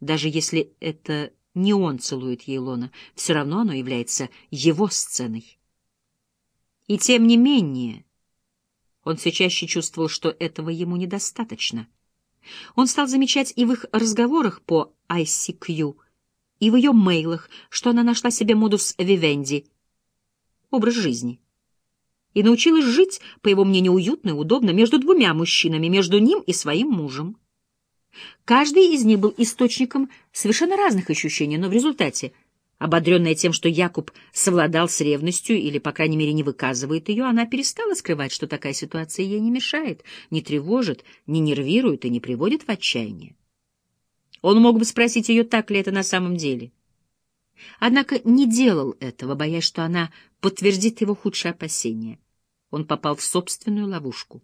Даже если это не он целует ей лона, все равно оно является его сценой. И тем не менее, он все чаще чувствовал, что этого ему недостаточно. Он стал замечать и в их разговорах по ICQ, и в ее мейлах, что она нашла себе модус вивенди — образ жизни. И научилась жить, по его мнению, уютно и удобно между двумя мужчинами, между ним и своим мужем. Каждый из них был источником совершенно разных ощущений, но в результате, ободренная тем, что Якуб совладал с ревностью или, по крайней мере, не выказывает ее, она перестала скрывать, что такая ситуация ей не мешает, не тревожит, не нервирует и не приводит в отчаяние. Он мог бы спросить ее, так ли это на самом деле. Однако не делал этого, боясь, что она подтвердит его худшие опасения. Он попал в собственную ловушку.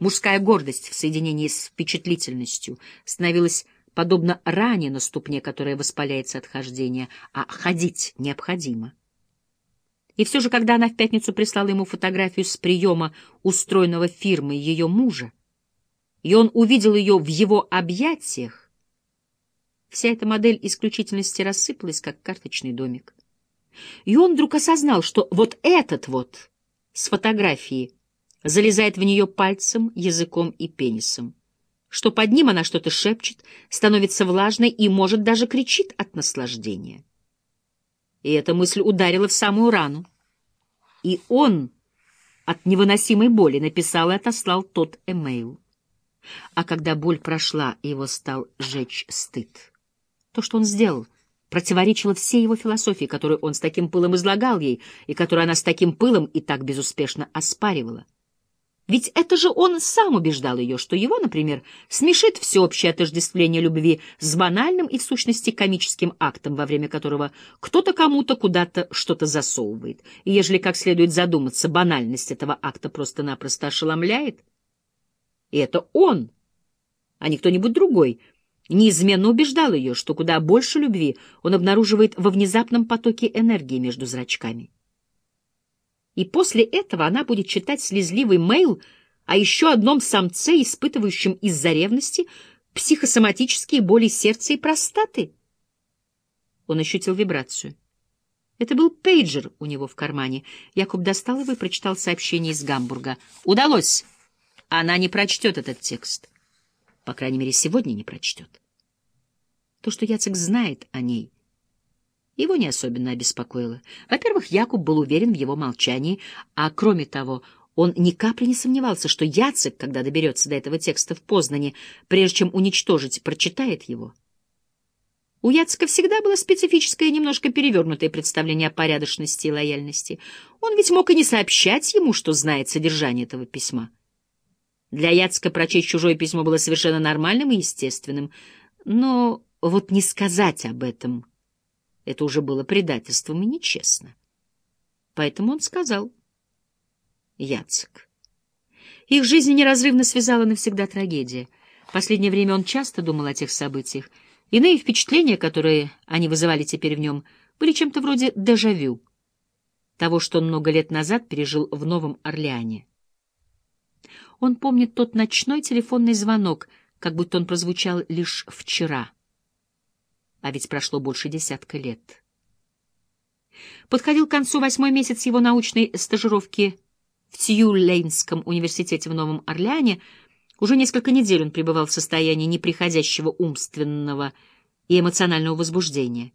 Мужская гордость в соединении с впечатлительностью становилась подобно ране на ступне, которая воспаляется от хождения, а ходить необходимо. И все же, когда она в пятницу прислала ему фотографию с приема, устроенного фирмой ее мужа, и он увидел ее в его объятиях, вся эта модель исключительности рассыпалась, как карточный домик. И он вдруг осознал, что вот этот вот с фотографии — залезает в нее пальцем, языком и пенисом. Что под ним она что-то шепчет, становится влажной и, может, даже кричит от наслаждения. И эта мысль ударила в самую рану. И он от невыносимой боли написал и отослал тот эмейл. А когда боль прошла, его стал жечь стыд. То, что он сделал, противоречило всей его философии, которую он с таким пылом излагал ей, и которую она с таким пылом и так безуспешно оспаривала. Ведь это же он сам убеждал ее, что его, например, смешит всеобщее отождествление любви с банальным и, в сущности, комическим актом, во время которого кто-то кому-то куда-то что-то засовывает. И ежели как следует задуматься, банальность этого акта просто-напросто ошеломляет. И это он, а не кто-нибудь другой, неизменно убеждал ее, что куда больше любви он обнаруживает во внезапном потоке энергии между зрачками и после этого она будет читать слезливый мейл о еще одном самце, испытывающем из-за ревности психосоматические боли сердца и простаты. Он ощутил вибрацию. Это был пейджер у него в кармане. Якуб достал его и прочитал сообщение из Гамбурга. «Удалось! Она не прочтет этот текст. По крайней мере, сегодня не прочтет. То, что Яцек знает о ней — его не особенно обеспокоило. Во-первых, Якуб был уверен в его молчании, а кроме того, он ни капли не сомневался, что Яцек, когда доберется до этого текста в Познане, прежде чем уничтожить, прочитает его. У Яцека всегда было специфическое, немножко перевернутое представление о порядочности и лояльности. Он ведь мог и не сообщать ему, что знает содержание этого письма. Для Яцека прочесть чужое письмо было совершенно нормальным и естественным, но вот не сказать об этом — это уже было предательством и нечестно. Поэтому он сказал. Яцек. Их жизнь неразрывно связала навсегда трагедия. В последнее время он часто думал о тех событиях. Иные впечатления, которые они вызывали теперь в нем, были чем-то вроде дежавю того, что он много лет назад пережил в Новом Орлеане. Он помнит тот ночной телефонный звонок, как будто он прозвучал лишь вчера — а ведь прошло больше десятка лет. Подходил к концу восьмой месяц его научной стажировки в Тьюлейнском университете в Новом Орлеане. Уже несколько недель он пребывал в состоянии неприходящего умственного и эмоционального возбуждения.